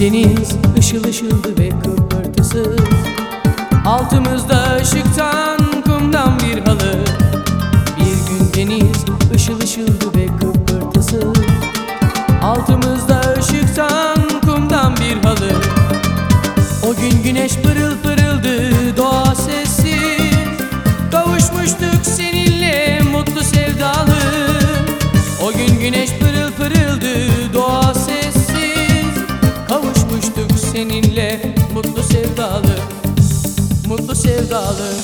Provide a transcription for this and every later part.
deniz ışıl ışıldı ve kıpırtısız Altımızda ışıktan kumdan bir halı. Bir gün deniz ışıl ışıldı ve kıpırtısız Altımızda ışıktan kumdan bir halı. O gün güneş pırıl pırıldı doğa seninle mutlu sevdalı Mutlu sevdalı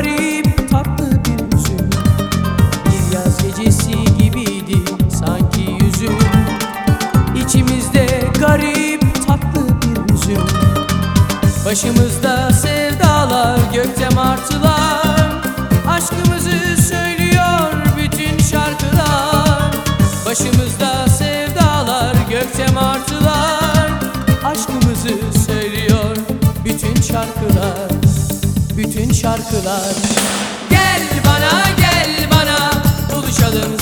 garip tatlı bir hüzün Bir yaz gecesi gibiydi sanki yüzün. İçimizde garip tatlı bir hüzün Başımızda sevdalar gökte martılar Aşkımızı söylüyor bütün şarkılar. Başımızda sevdalar gökte martılar Aşkımızı söylüyor bütün şarkılar Bütün şarkılar. Gel bana gel bana buluşalım